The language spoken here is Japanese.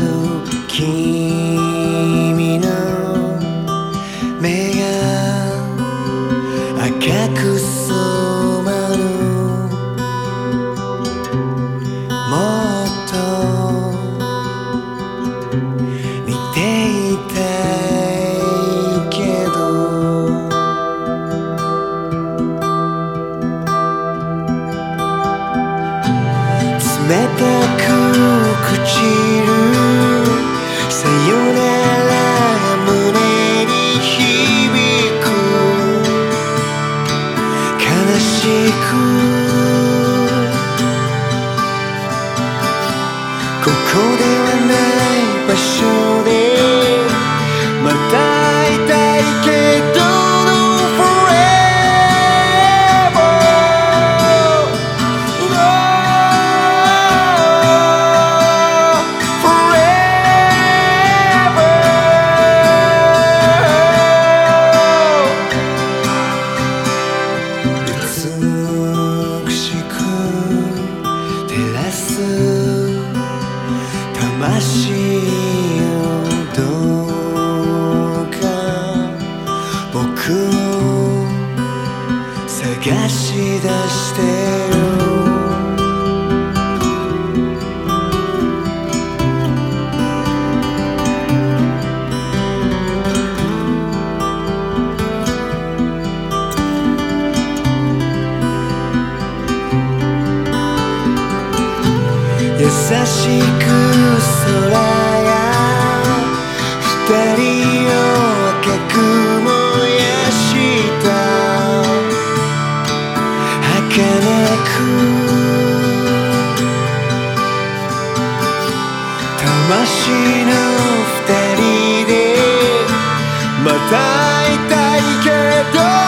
る君の目が赤く染まるもっと見ていたいけど冷たくく散る。さよ探し出してよ優しく空が二人を赤く燃やした。儚く魂の二人でまた会いたいけど。